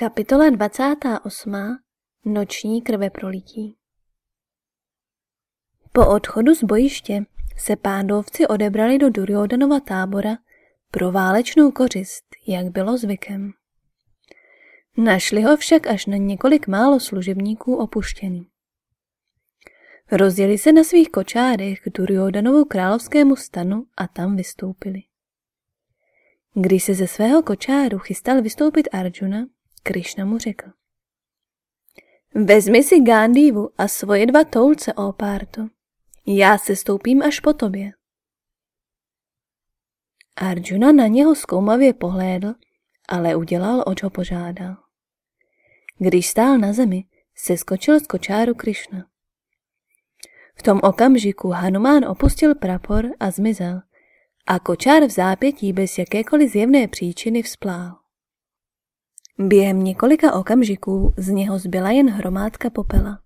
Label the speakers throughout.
Speaker 1: Kapitola 28. Noční krveprolití Po odchodu z bojiště se pándovci odebrali do Duryodanova tábora pro válečnou kořist, jak bylo zvykem. Našli ho však až na několik málo služebníků opuštěný. Rozjeli se na svých kočárech k Duryodanovu královskému stanu a tam vystoupili. Když se ze svého kočáru chystal vystoupit Arjuna, Krišna mu řekl. Vezmi si Gandhivu a svoje dva toulce, ó párto. Já se stoupím až po tobě. Arjuna na něho zkoumavě pohlédl, ale udělal, oč ho požádal. Když stál na zemi, se skočil z kočáru Krišna. V tom okamžiku Hanumán opustil prapor a zmizel a kočár v zápětí bez jakékoliv zjevné příčiny vzplál. Během několika okamžiků z něho zbyla jen hromádka popela.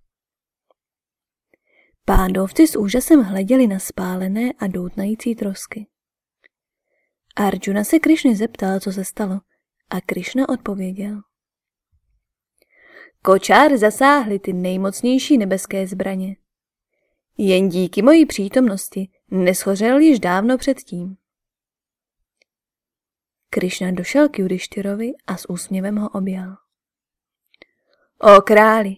Speaker 1: Pándovci s úžasem hleděli na spálené a doutnající trosky. Arjuna se Krišny zeptal, co se stalo, a Krišna odpověděl. Kočár zasáhly ty nejmocnější nebeské zbraně. Jen díky mojí přítomnosti neschořel již dávno předtím. Krišna došel k Judištyrovi a s úsměvem ho objal. O králi,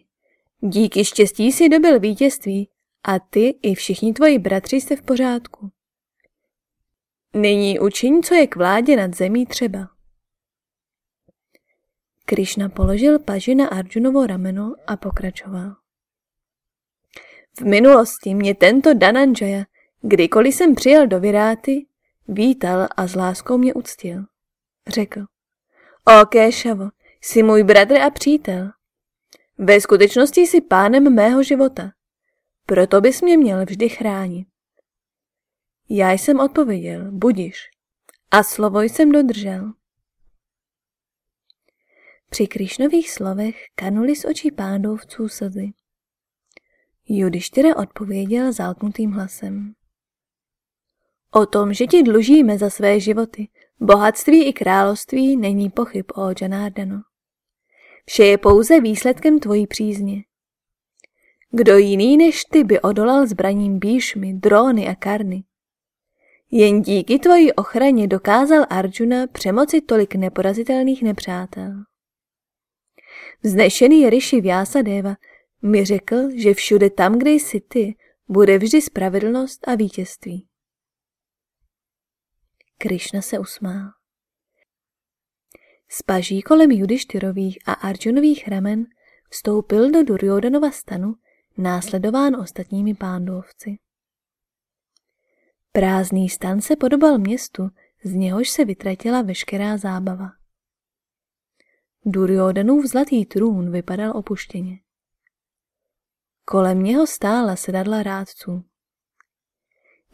Speaker 1: díky štěstí si dobil vítězství a ty i všichni tvoji bratři jste v pořádku. Nyní učiň, co je k vládě nad zemí třeba. Krišna položil paži na Arjunovo rameno a pokračoval. V minulosti mě tento Dananjaya, kdykoliv jsem přijel do Viráty, vítal a s láskou mě uctil. Řekl. O Kéšavo, jsi můj bratr a přítel. Ve skutečnosti jsi pánem mého života. Proto bys mě měl vždy chránit. Já jsem odpověděl, budiš. A slovo jsem dodržel. Při Krišnových slovech kanuli z očí pándovců slzy. Judištyra odpověděl zálknutým hlasem. O tom, že ti dlužíme za své životy, bohatství i království není pochyb o Janardano. Vše je pouze výsledkem tvojí přízně. Kdo jiný než ty by odolal zbraním bíšmy, dróny a karny? Jen díky tvojí ochraně dokázal Arjuna přemoci tolik neporazitelných nepřátel. Vznešený Rishi Vyasadeva mi řekl, že všude tam, kde jsi ty, bude vždy spravedlnost a vítězství. Krišna se usmál. Z paží kolem Judištyrových a Arjunových ramen vstoupil do Duryodanova stanu, následován ostatními pándovci. Prázdný stan se podobal městu, z něhož se vytratila veškerá zábava. Duryodanův zlatý trůn vypadal opuštěně. Kolem něho stála sedadla rádců.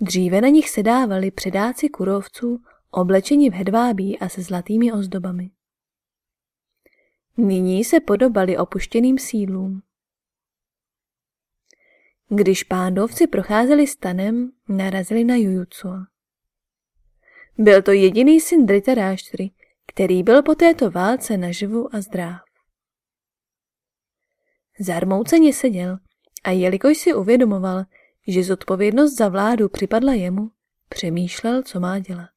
Speaker 1: Dříve na nich sedávali předáci kurovců, oblečeni v hedvábí a se zlatými ozdobami. Nyní se podobali opuštěným sídlům. Když pándovci procházeli stanem, narazili na Jujucu. Byl to jediný syn Dritaráštry, který byl po této válce naživu a zdrav. Zarmouceně seděl a jelikož si uvědomoval, že zodpovědnost za vládu připadla jemu, přemýšlel, co má dělat.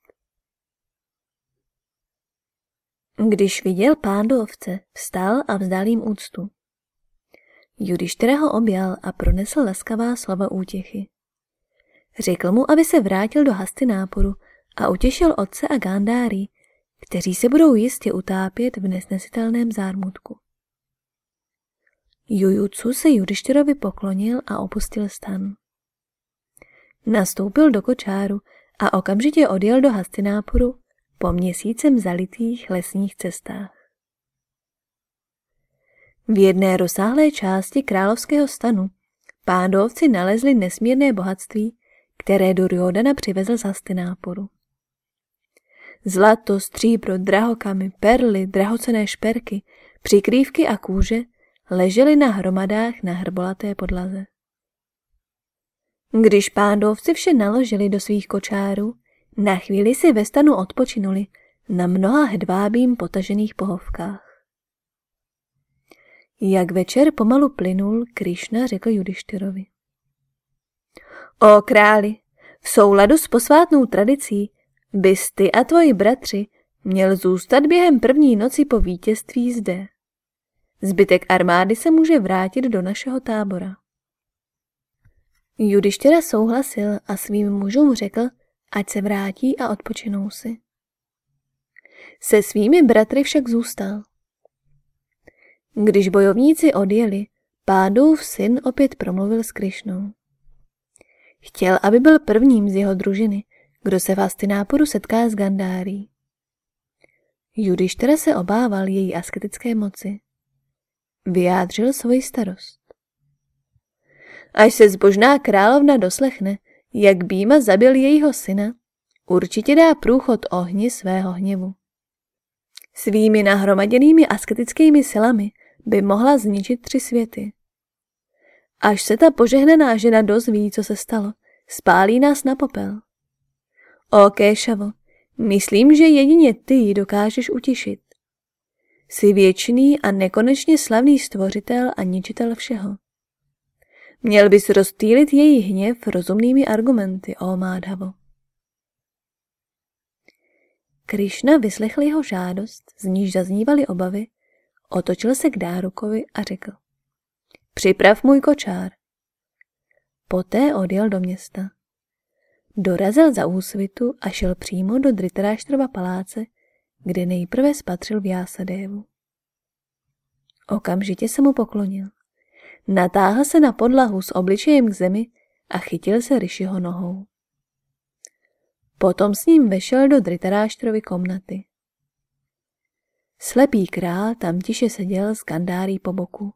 Speaker 1: Když viděl pándovce, vstal a vzdal jim úctu. Judištyra ho objal a pronesl laskavá slova útěchy. Řekl mu, aby se vrátil do hasty náporu a utěšil otce a Gandári, kteří se budou jistě utápět v nesnesitelném zármutku. Jujucu se Judištyrovi poklonil a opustil stan. Nastoupil do kočáru a okamžitě odjel do Hastináporu po měsícem zalitých lesních cestách. V jedné rozsáhlé části královského stanu pádovci nalezli nesmírné bohatství, které do Riodana přivezl z Hastináporu. Zlato, stříbro, drahokamy, perly, drahocené šperky, přikrývky a kůže ležely na hromadách na hrbolaté podlaze. Když pándovci vše naložili do svých kočárů, na chvíli si ve stanu odpočinuli na mnoha hedvábím potažených pohovkách. Jak večer pomalu plynul, Krišna řekl Judištyrovi. O králi, v souladu s posvátnou tradicí bys ty a tvoji bratři měl zůstat během první noci po vítězství zde. Zbytek armády se může vrátit do našeho tábora. Judištěra souhlasil a svým mužům řekl, ať se vrátí a odpočinou si. Se svými bratry však zůstal. Když bojovníci odjeli, pádův syn opět promluvil s Krišnou. Chtěl, aby byl prvním z jeho družiny, kdo se v Astináporu setká s Gandárí. Judištera se obával její asketické moci. Vyjádřil svoji starost. Až se zbožná královna doslechne, jak Býma zabil jejího syna, určitě dá průchod ohni svého hněvu. Svými nahromaděnými asketickými silami by mohla zničit tři světy. Až se ta požehnaná žena dozví, co se stalo, spálí nás na popel. O Kéšavo, myslím, že jedině ty ji dokážeš utišit. Jsi věčný a nekonečně slavný stvořitel a ničitel všeho. Měl bys rozstýlit její hněv rozumnými argumenty, o Mádhavo. Krišna vyslechl jeho žádost, z níž zaznívaly obavy, otočil se k Dárukovi a řekl. Připrav můj kočár. Poté odjel do města. Dorazil za úsvitu a šel přímo do Dritaráštrova paláce, kde nejprve spatřil Vyasadévu. Okamžitě se mu poklonil. Natáhl se na podlahu s obličejem k zemi a chytil se Ryšiho nohou. Potom s ním vešel do Dritaráštrovy komnaty. Slepý král tam tiše seděl s Gandárí po boku.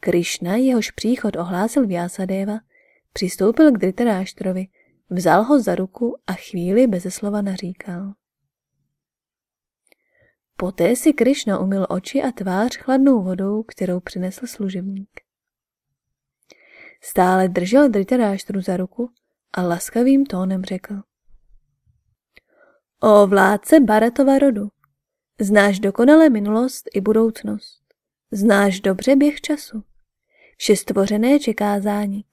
Speaker 1: Krišna, jehož příchod ohlásil Vyasadeva, přistoupil k Dritaráštrovi, vzal ho za ruku a chvíli beze slova naříkal. Poté si Krišna umyl oči a tvář chladnou vodou, kterou přinesl služebník. Stále držel Dritaráštru za ruku a laskavým tónem řekl. O vládce Baratova rodu, znáš dokonale minulost i budoucnost. Znáš dobře běh času. Vše stvořené čeká zánik.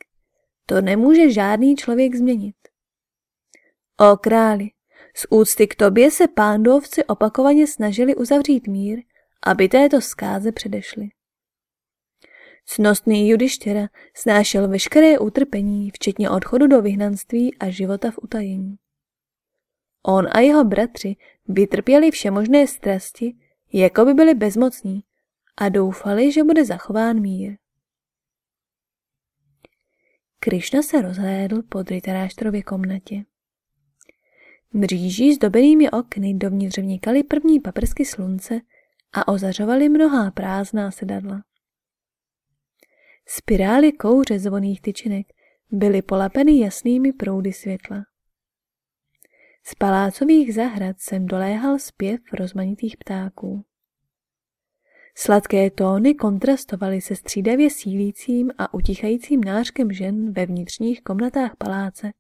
Speaker 1: To nemůže žádný člověk změnit. O králi, z úcty k tobě se pándovci opakovaně snažili uzavřít mír, aby této zkáze předešli. Cnostný Judištěra snášel veškeré utrpení, včetně odchodu do vyhnanství a života v utajení. On a jeho bratři vytrpěli všemožné strasti, jako by byli bezmocní a doufali, že bude zachován mír. Krišna se rozhlédl po Dritaráštrově komnatě. Mříží s dobenými okny dovnitř vnikaly první paprsky slunce a ozařovaly mnohá prázdná sedadla. Spirály kouře zvoných tyčinek byly polapeny jasnými proudy světla. Z palácových zahrad jsem doléhal zpěv rozmanitých ptáků. Sladké tóny kontrastovaly se střídavě sílícím a utichajícím nářkem žen ve vnitřních komnatách paláce,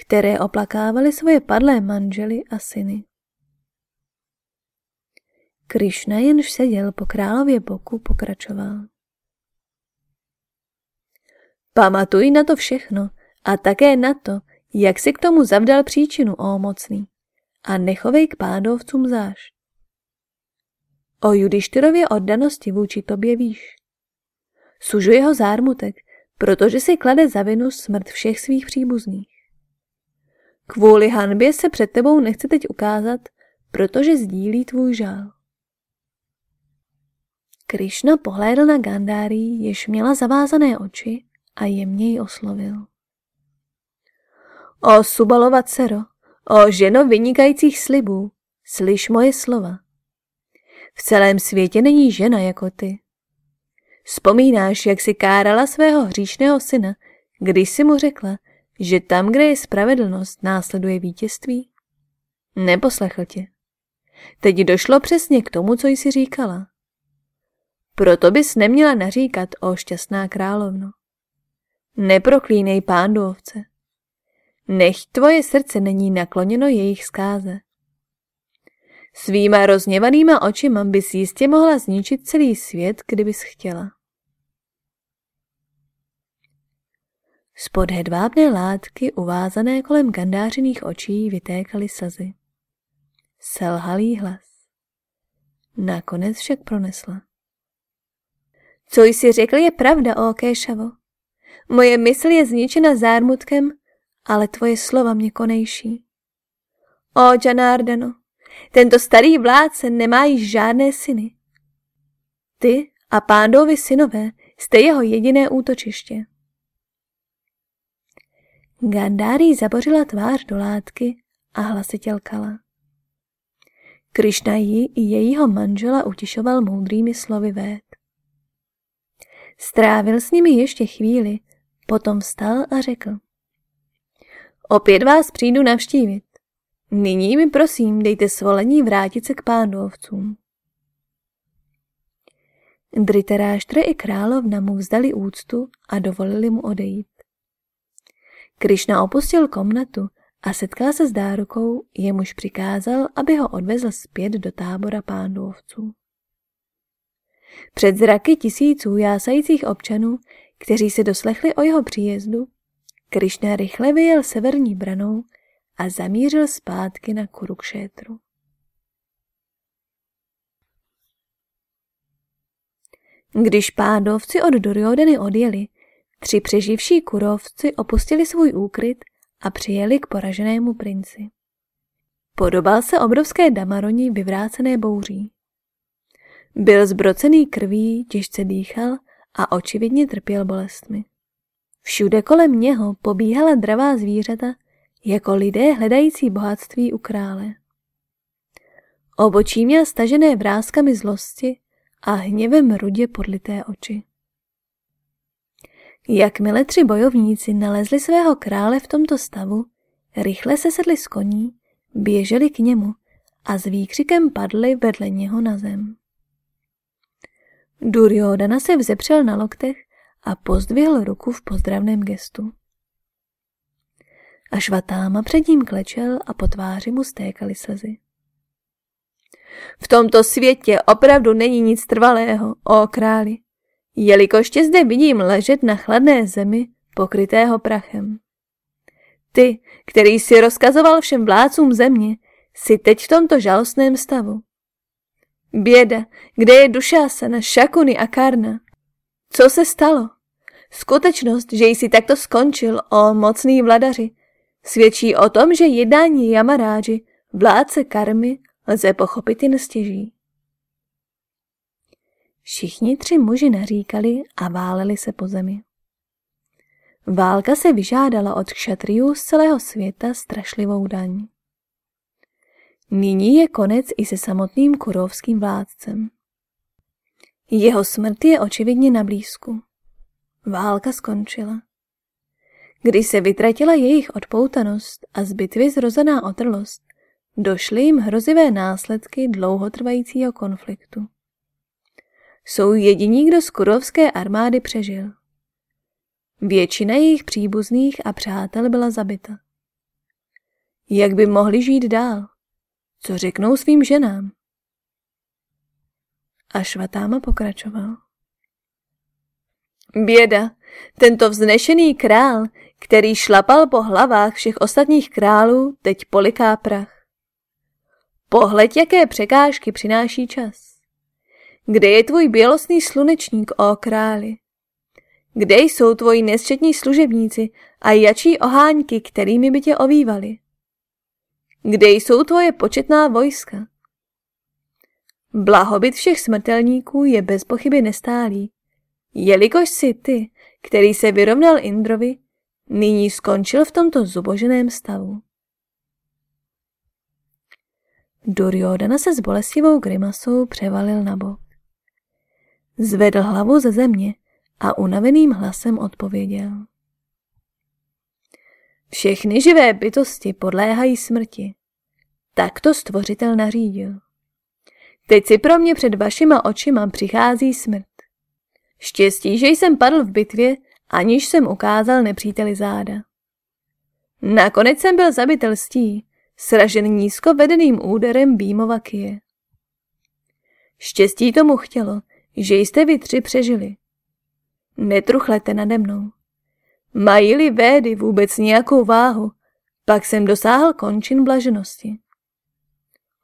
Speaker 1: které oplakávaly svoje padlé manžely a syny. Krišna jenž seděl po králově boku pokračoval. Pamatuj na to všechno a také na to, jak si k tomu zavdal příčinu, ó mocný, a nechovej k pádovcům zášť. O Judištyrově oddanosti vůči tobě víš. Sužu jeho zármutek, protože si klade za vinu smrt všech svých příbuzných. Kvůli hanbě se před tebou nechce teď ukázat, protože sdílí tvůj žál. Krišna pohlédl na Gandári, jež měla zavázané oči a jemně ji oslovil. O Subalova dcero, o ženo vynikajících slibů, slyš moje slova. V celém světě není žena jako ty. Vzpomínáš, jak si kárala svého hříšného syna, když si mu řekla, že tam, kde je spravedlnost, následuje vítězství? Neposlechl tě. Teď došlo přesně k tomu, co jsi říkala. Proto bys neměla naříkat, o šťastná královno. Neproklínej pándovce. Nech tvoje srdce není nakloněno jejich zkáze. Svýma rozněvanýma očima bys jistě mohla zničit celý svět, kdybys chtěla. Spod hedvábné látky uvázané kolem gandářiných očí vytékaly slzy. Selhalý hlas. Nakonec však pronesla. Co jsi řekl je pravda, o Kéšavo. Moje mysl je zničena zármutkem, ale tvoje slova mě konejší. O Janardano, tento starý vládce nemá již žádné syny. Ty a pándovi synové jste jeho jediné útočiště. Gandári zabořila tvář do látky a hlasitě lkala. Krišna ji i jejího manžela utišoval moudrými slovy vét. Strávil s nimi ještě chvíli, potom vstal a řekl. Opět vás přijdu navštívit. Nyní mi prosím dejte svolení vrátit se k pándovcům. Dritaráštr i královna mu vzdali úctu a dovolili mu odejít. Krišna opustil komnatu a setkal se s dárukou, jemuž přikázal, aby ho odvezl zpět do tábora pándovců. Před zraky tisíců jásajících občanů, kteří se doslechli o jeho příjezdu, Krišna rychle vyjel severní branou a zamířil zpátky na Kurukšétru. Když pádovci od Duryodany odjeli, tři přeživší kurovci opustili svůj úkryt a přijeli k poraženému princi. Podobal se obrovské damaroni vyvrácené bouří. Byl zbrocený krví, těžce dýchal a očividně trpěl bolestmi. Všude kolem něho pobíhala dravá zvířata, jako lidé hledající bohatství u krále. Obočí měl stažené vrázkami zlosti a hněvem rudě podlité oči. Jakmile tři bojovníci nalezli svého krále v tomto stavu, rychle se sedli z koní, běželi k němu a s výkřikem padli vedle něho na zem. Duryodana se vzepřel na loktech a pozdvihl ruku v pozdravném gestu. A švatáma před ním klečel a po tváři mu stékaly slzy. V tomto světě opravdu není nic trvalého, o králi, jelikož tě zde vidím ležet na chladné zemi, pokrytého prachem. Ty, který si rozkazoval všem vládcům země, si teď v tomto žalostném stavu. Běda, kde je Dušásana, Šakuny a Karna? Co se stalo? Skutečnost, že jsi takto skončil, o mocný vladaři, svědčí o tom, že jednání Yamaráži, vládce karmy, lze pochopit jen stěží. Všichni tři muži naříkali a váleli se po zemi. Válka se vyžádala od kšatriů z celého světa strašlivou daň. Nyní je konec i se samotným kurovským vládcem. Jeho smrt je očividně na blízku. Válka skončila. Když se vytratila jejich odpoutanost a z bitvy zrozená otrlost, došly jim hrozivé následky dlouhotrvajícího konfliktu. Jsou jediní, kdo z kurovské armády přežil. Většina jejich příbuzných a přátel byla zabita. Jak by mohli žít dál? Co řeknou svým ženám? A švatáma pokračoval. Běda, tento vznešený král, který šlapal po hlavách všech ostatních králů, teď poliká prach. Pohled, jaké překážky přináší čas. Kde je tvůj bělostný slunečník, o králi? Kde jsou tvoji nesčetní služebníci a jačí oháňky, kterými by tě ovývali? Kde jsou tvoje početná vojska? Blahobyt všech smrtelníků je bez pochyby nestálý, jelikož si ty, který se vyrovnal Indrovi, nyní skončil v tomto zuboženém stavu. Duryodhana se s bolestivou grimasou převalil na bok. Zvedl hlavu ze země a unaveným hlasem odpověděl. Všechny živé bytosti podléhají smrti. Tak to stvořitel nařídil. Teď si pro mě před vašima očima přichází smrt. Štěstí, že jsem padl v bitvě, aniž jsem ukázal nepříteli záda. Nakonec jsem byl zabitelstí, sražen nízko vedeným úderem Bímova kije. Štěstí tomu chtělo, že jste vy tři přežili. Netruchlete nade mnou. Mají-li védy vůbec nějakou váhu, pak jsem dosáhl končin blaženosti.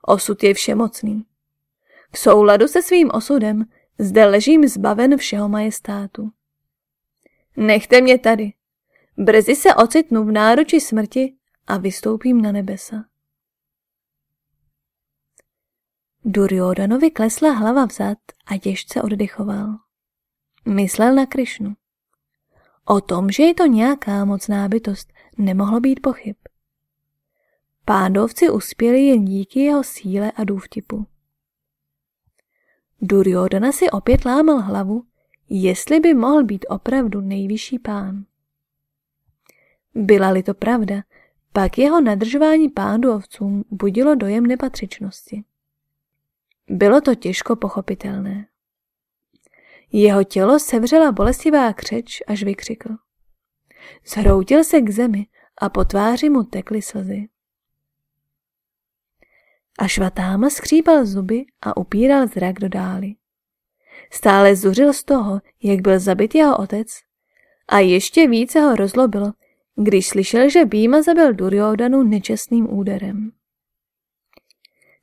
Speaker 1: Osud je všemocný. V souladu se svým osudem zde ležím zbaven všeho majestátu. Nechte mě tady. Brzy se ocitnu v náruči smrti a vystoupím na nebesa. Duryodanovi klesla hlava vzad a těžce oddychoval. Myslel na Krišnu. O tom, že je to nějaká mocná bytost, nemohlo být pochyb. Pándovci uspěli jen díky jeho síle a důvtipu. Duryodhana si opět lámal hlavu, jestli by mohl být opravdu nejvyšší pán. Byla-li to pravda, pak jeho nadržování pándovcům budilo dojem nepatřičnosti. Bylo to těžko pochopitelné. Jeho tělo sevřela bolestivá křeč, až vykřikl. Zhroutil se k zemi a po tváři mu tekly slzy. A švatáma skřípal zuby a upíral zrak do dály. Stále zuřil z toho, jak byl zabit jeho otec a ještě více ho rozlobilo, když slyšel, že Býma zabil Duryodanu nečestným úderem.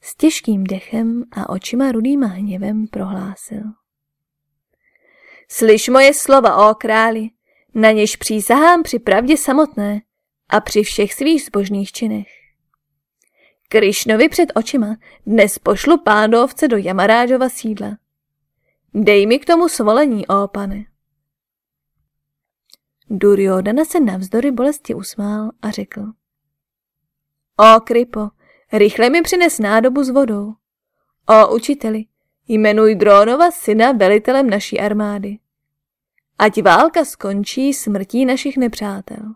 Speaker 1: S těžkým dechem a očima rudýma hněvem prohlásil. Slyš moje slova, o králi, na něž přísahám při pravdě samotné a při všech svých zbožných činech. Krišnovi před očima dnes pošlu pádovce do Jamarážova sídla. Dej mi k tomu svolení, ó pane. Duryodana se navzdory bolesti usmál a řekl. O Kripo, rychle mi přines nádobu s vodou. O učiteli, jmenuj Drónova syna velitelem naší armády. Ať válka skončí smrtí našich nepřátel.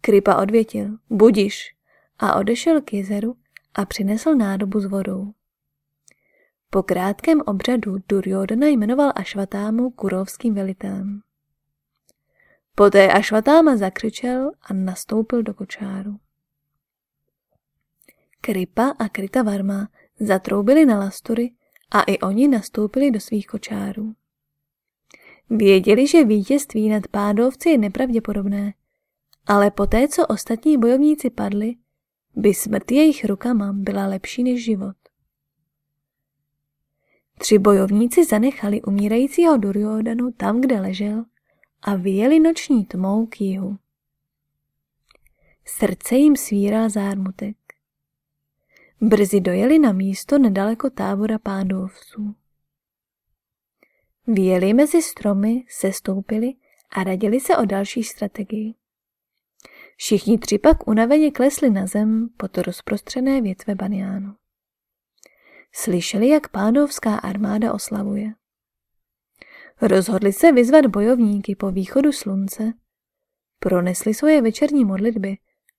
Speaker 1: Kripa odvětil, budiš, a odešel k jezeru a přinesl nádobu s vodou. Po krátkém obřadu Duryodhana jmenoval Ašvatámu kurovským velitelem. Poté Ašvatáma zakřičel a nastoupil do kočáru. Kripa a Krita Varma zatroubili na lastury a i oni nastoupili do svých kočárů. Věděli, že vítězství nad pádovci je nepravděpodobné, ale poté, co ostatní bojovníci padli, by smrt jejich rukama byla lepší než život. Tři bojovníci zanechali umírajícího Duryodanu tam, kde ležel a vyjeli noční tmou k jihu. Srdce jim svíral zármutek. Brzy dojeli na místo nedaleko tábora pádovců. Vyjeli mezi stromy, sestoupili a radili se o další strategii. Všichni tři pak unaveně klesli na zem pod rozprostřené větve baniánu. Slyšeli, jak pádovská armáda oslavuje. Rozhodli se vyzvat bojovníky po východu slunce, pronesli svoje večerní modlitby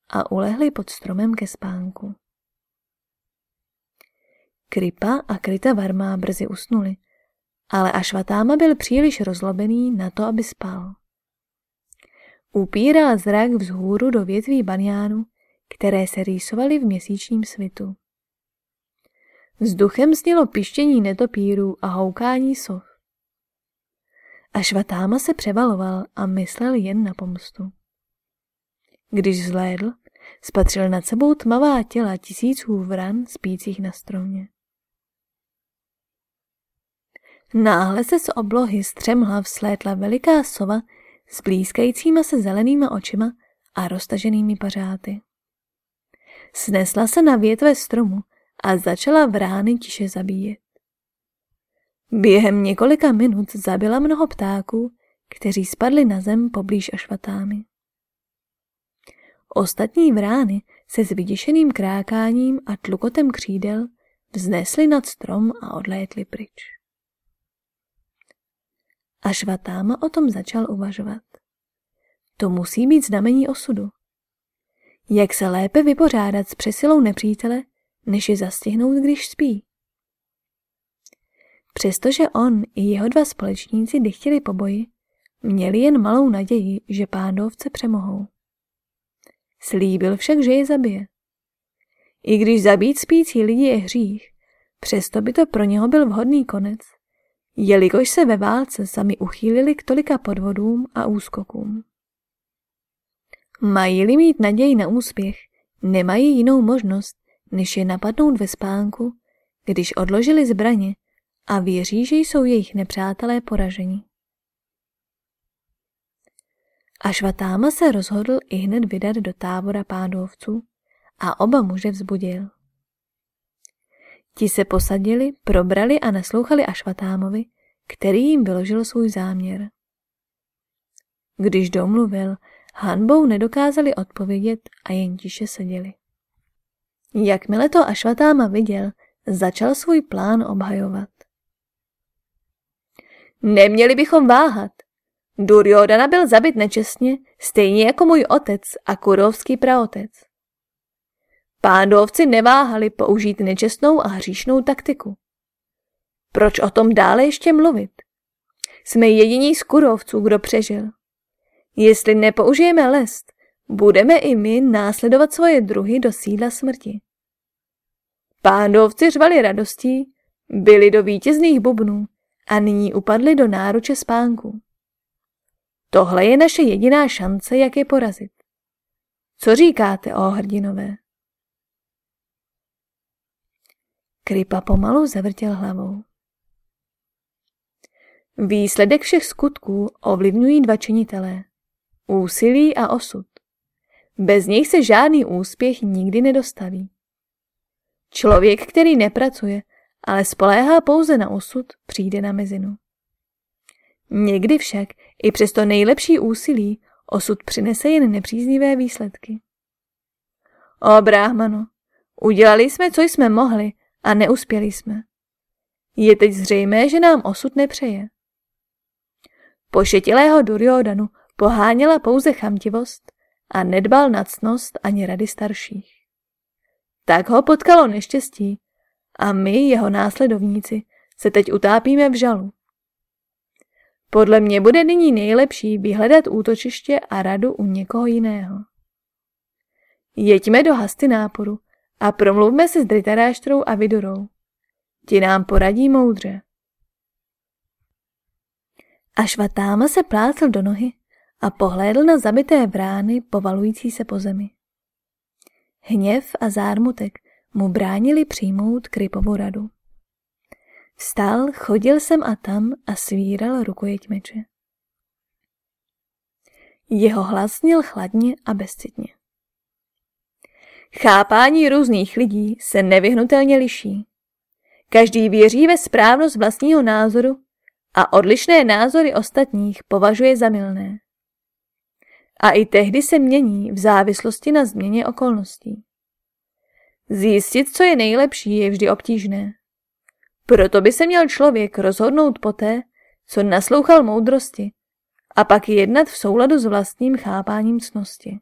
Speaker 1: a ulehli pod stromem ke spánku. Kripa a Krita Varma brzy usnuli, ale Ašvatáma byl příliš rozlobený na to, aby spal. Upíral zrak vzhůru do větví baniánu, které se rýsovaly v měsíčním svitu. Vzduchem znělo pištění netopírů a houkání sov. Ašvatáma se převaloval a myslel jen na pomstu. Když zhlédl, spatřil nad sebou tmavá těla tisíců vran spících na stromě. Náhle se z oblohy střemhlav slétla veliká sova s blízkajícíma se zelenýma očima a roztaženými pařáty. Snesla se na větve stromu a začala vrány tiše zabíjet. Během několika minut zabila mnoho ptáků, kteří spadli na zem poblíž ašvatámy. Ostatní vrány se s vyděšeným krákáním a tlukotem křídel vznesly nad strom a odlétly pryč. A Švatáma o tom začal uvažovat. To musí být znamení osudu. Jak se lépe vypořádat s přesilou nepřítele, než je zastihnout, když spí? Přestože on i jeho dva společníci dychtěli po boji, měli jen malou naději, že pádovce přemohou. Slíbil však, že je zabije. I když zabít spící lidi je hřích, přesto by to pro něho byl vhodný konec, jelikož se ve válce sami uchýlili k tolika podvodům a úskokům. Mají-li mít naději na úspěch, nemají jinou možnost, než je napadnout ve spánku, když odložili zbraně a věří, že jsou jejich nepřátelé poraženi. Ašvatáma se rozhodl i hned vydat do tábora pádovců a oba muže vzbudil. Ti se posadili, probrali a naslouchali Ašvatámovi, který jim vyložil svůj záměr. Když domluvil, hanbou nedokázali odpovědět a jen tiše seděli. Jakmile to Ašvatáma viděl, začal svůj plán obhajovat. Neměli bychom váhat. Duryodhana byl zabit nečestně, stejně jako můj otec a kurovský praotec. Pándovci neváhali použít nečestnou a hříšnou taktiku. Proč o tom dále ještě mluvit? Jsme jediní z kurovců, kdo přežil. Jestli nepoužijeme lest, budeme i my následovat svoje druhy do sídla smrti. Pándovci řvali radostí, byli do vítězných bubnů a nyní upadli do náruče spánku. Tohle je naše jediná šance, jak je porazit. Co říkáte, o hrdinové? Kripa pomalu zavrtěl hlavou. Výsledek všech skutků ovlivňují dva činitelé. Úsilí a osud. Bez nich se žádný úspěch nikdy nedostaví. Člověk, který nepracuje, ale spoléhá pouze na osud, přijde na mezinu. Někdy však i přes to nejlepší úsilí osud přinese jen nepříznivé výsledky. O bráhmano, udělali jsme, co jsme mohli a neuspěli jsme. Je teď zřejmé, že nám osud nepřeje. Pošetilého Duryodanu poháněla pouze chamtivost a nedbal na cnost ani rady starších. Tak ho potkalo neštěstí a my, jeho následovníci, se teď utápíme v žalu. Podle mě bude nyní nejlepší vyhledat útočiště a radu u někoho jiného. Jeďme do hasty náporu a promluvme se s Dritaráštrou a Vidurou. Ti nám poradí moudře. A švatáma se plácl do nohy a pohlédl na zabité brány povalující se po zemi. Hněv a zármutek mu bránili přijmout Krypovu radu. Vstal, chodil jsem a tam a svíral rukojeť meče. Jeho hlas zněl chladně a bezcitně. Chápání různých lidí se nevyhnutelně liší. Každý věří ve správnost vlastního názoru a odlišné názory ostatních považuje za milné. A i tehdy se mění v závislosti na změně okolností. Zjistit, co je nejlepší, je vždy obtížné. Proto by se měl člověk rozhodnout poté, co naslouchal moudrosti, a pak jednat v souladu s vlastním chápáním cnosti.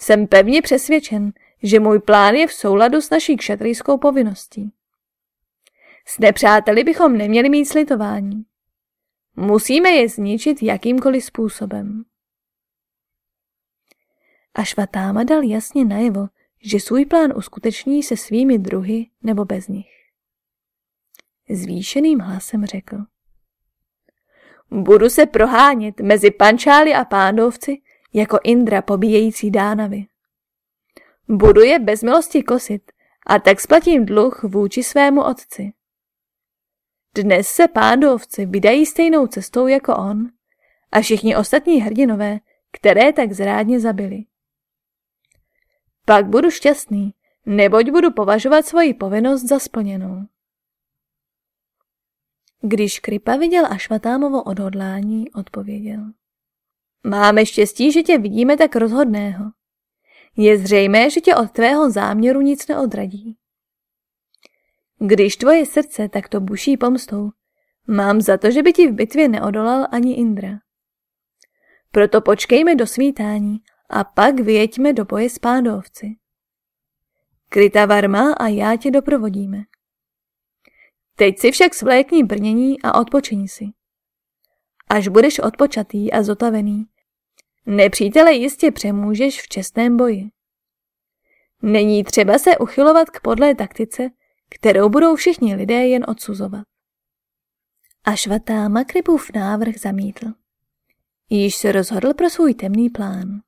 Speaker 1: Jsem pevně přesvědčen, že můj plán je v souladu s naší kšatrijskou povinností. S nepřáteli bychom neměli mít slitování. Musíme je zničit jakýmkoliv způsobem. A Švatáma dal jasně najevo, že svůj plán uskuteční se svými druhy nebo bez nich. Zvýšeným hlasem řekl. Budu se prohánět mezi pančály a pándovci jako Indra pobíjející dánavy. Budu je bez milosti kosit a tak splatím dluh vůči svému otci. Dnes se pándovci vydají stejnou cestou jako on a všichni ostatní hrdinové, které tak zrádně zabili. Pak budu šťastný, neboť budu považovat svoji povinnost za splněnou. Když Kripa viděl Ašvatámovo odhodlání, odpověděl. Máme štěstí, že tě vidíme tak rozhodného. Je zřejmé, že tě od tvého záměru nic neodradí. Když tvoje srdce takto buší pomstou, mám za to, že by ti v bitvě neodolal ani Indra. Proto počkejme do svítání a pak vyjeďme do boje s pádovci. Kryta Varma a já tě doprovodíme. Teď si však svlékni brnění a odpočiň si. Až budeš odpočatý a zotavený, nepřítele jistě přemůžeš v čestném boji. Není třeba se uchylovat k podlé taktice, kterou budou všichni lidé jen odsuzovat. A švatá Kripův návrh zamítl. Již se rozhodl pro svůj temný plán.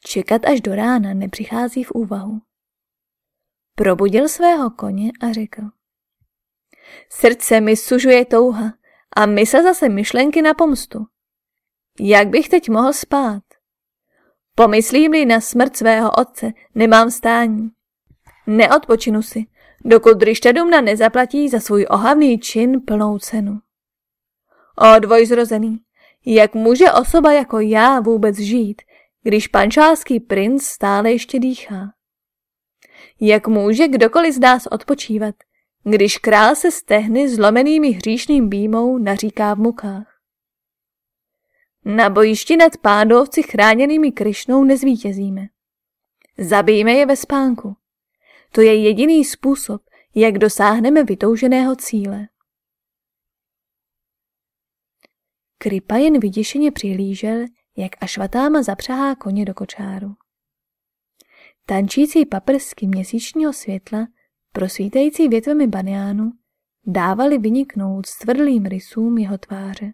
Speaker 1: Čekat až do rána nepřichází v úvahu. Probudil svého koně a řekl. Srdce mi sužuje touha a mysl zase myšlenky na pomstu. Jak bych teď mohl spát? Pomyslím-li na smrt svého otce, nemám stání. Neodpočinu si, dokud Drištadumna nezaplatí za svůj ohavný čin plnou cenu. O dvojzrozený, jak může osoba jako já vůbec žít, když pančálský princ stále ještě dýchá? Jak může kdokoliv z nás odpočívat, když král se stehny zlomenými hříšným býmou naříká v mukách? Na bojišti nad pádovci chráněnými Krišnou nezvítězíme. Zabijme je ve spánku. To je jediný způsob, jak dosáhneme vytouženého cíle. Kripa jen vyděšeně přihlížel, jak Ašvatáma zapřahá koně do kočáru. Tančící paprsky měsíčního světla, prosvítající větvemi baniánu, dávali vyniknout stvrdlým rysům jeho tváře.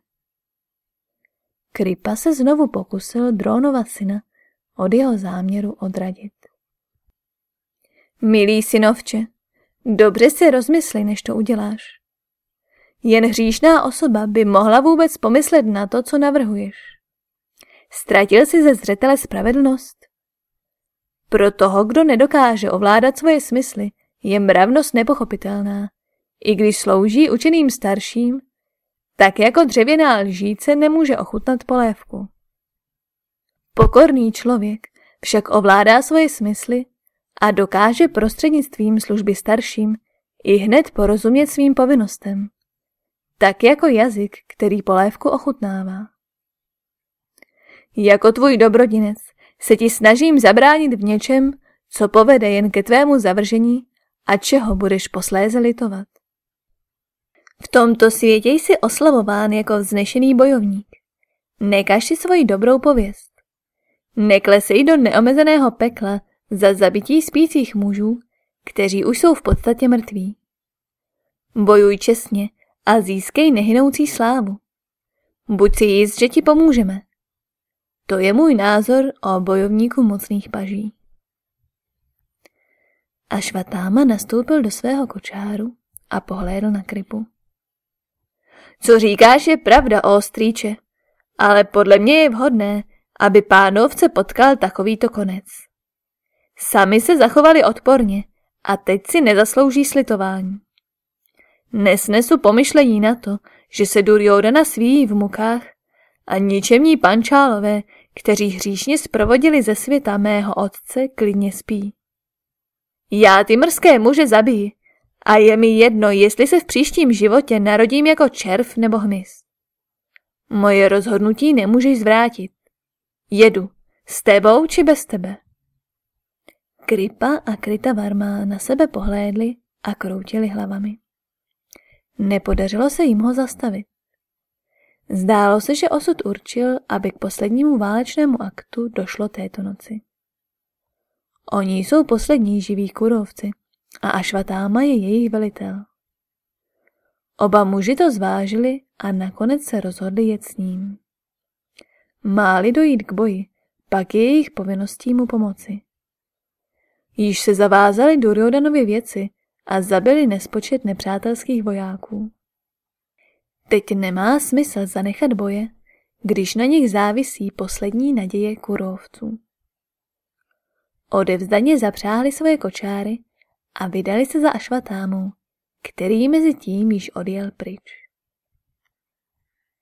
Speaker 1: Kripa se znovu pokusil drónova syna od jeho záměru odradit. Milý synovče, dobře si rozmysli, než to uděláš. Jen hříšná osoba by mohla vůbec pomyslet na to, co navrhuješ. Ztratil si ze zřetele spravedlnost? Pro toho, kdo nedokáže ovládat svoje smysly, je mravnost nepochopitelná. I když slouží učeným starším, tak jako dřevěná lžíce nemůže ochutnat polévku. Pokorný člověk však ovládá svoje smysly a dokáže prostřednictvím služby starším i hned porozumět svým povinnostem, tak jako jazyk, který polévku ochutnává. Jako tvůj dobrodinec se ti snažím zabránit v něčem, co povede jen ke tvému zavržení a čeho budeš posléze litovat. V tomto světě jsi oslavován jako vznešený bojovník. Nekaž si svoji dobrou pověst. Neklesej do neomezeného pekla za zabití spících mužů, kteří už jsou v podstatě mrtví. Bojuj čestně a získej nehynoucí slávu. Buď si jist, že ti pomůžeme. To je můj názor o bojovníku mocných paží. A Švatáma nastoupil do svého kočáru a pohlédl na krypu. Co říkáš je pravda, ostrýče, ale podle mě je vhodné, aby pánovce potkal takovýto konec. Sami se zachovali odporně a teď si nezaslouží slitování. Nesnesu pomyšlení na to, že se Duryodhana svíjí v mukách a ničemní pančálové, kteří hříšně zprovodili ze světa mého otce, klidně spí. Já ty mrzké muže zabiji a je mi jedno, jestli se v příštím životě narodím jako červ nebo hmyz. Moje rozhodnutí nemůžeš zvrátit. Jedu, s tebou či bez tebe. Kripa a Krita Varma na sebe pohlédli a kroutili hlavami. Nepodařilo se jim ho zastavit. Zdálo se, že osud určil, aby k poslednímu válečnému aktu došlo této noci. Oni jsou poslední živí kurovci a Ašvatáma je jejich velitel. Oba muži to zvážili a nakonec se rozhodli jet s ním. Máli dojít k boji, pak je jejich povinností mu pomoci. Již se zavázali Duryodanovi věci a zabili nespočet nepřátelských vojáků. Teď nemá smysl zanechat boje, když na nich závisí poslední naděje kurovců. Odevzdaně zapřáhli svoje kočáry a vydali se za Ašvatámu, který mezi tím již odjel pryč.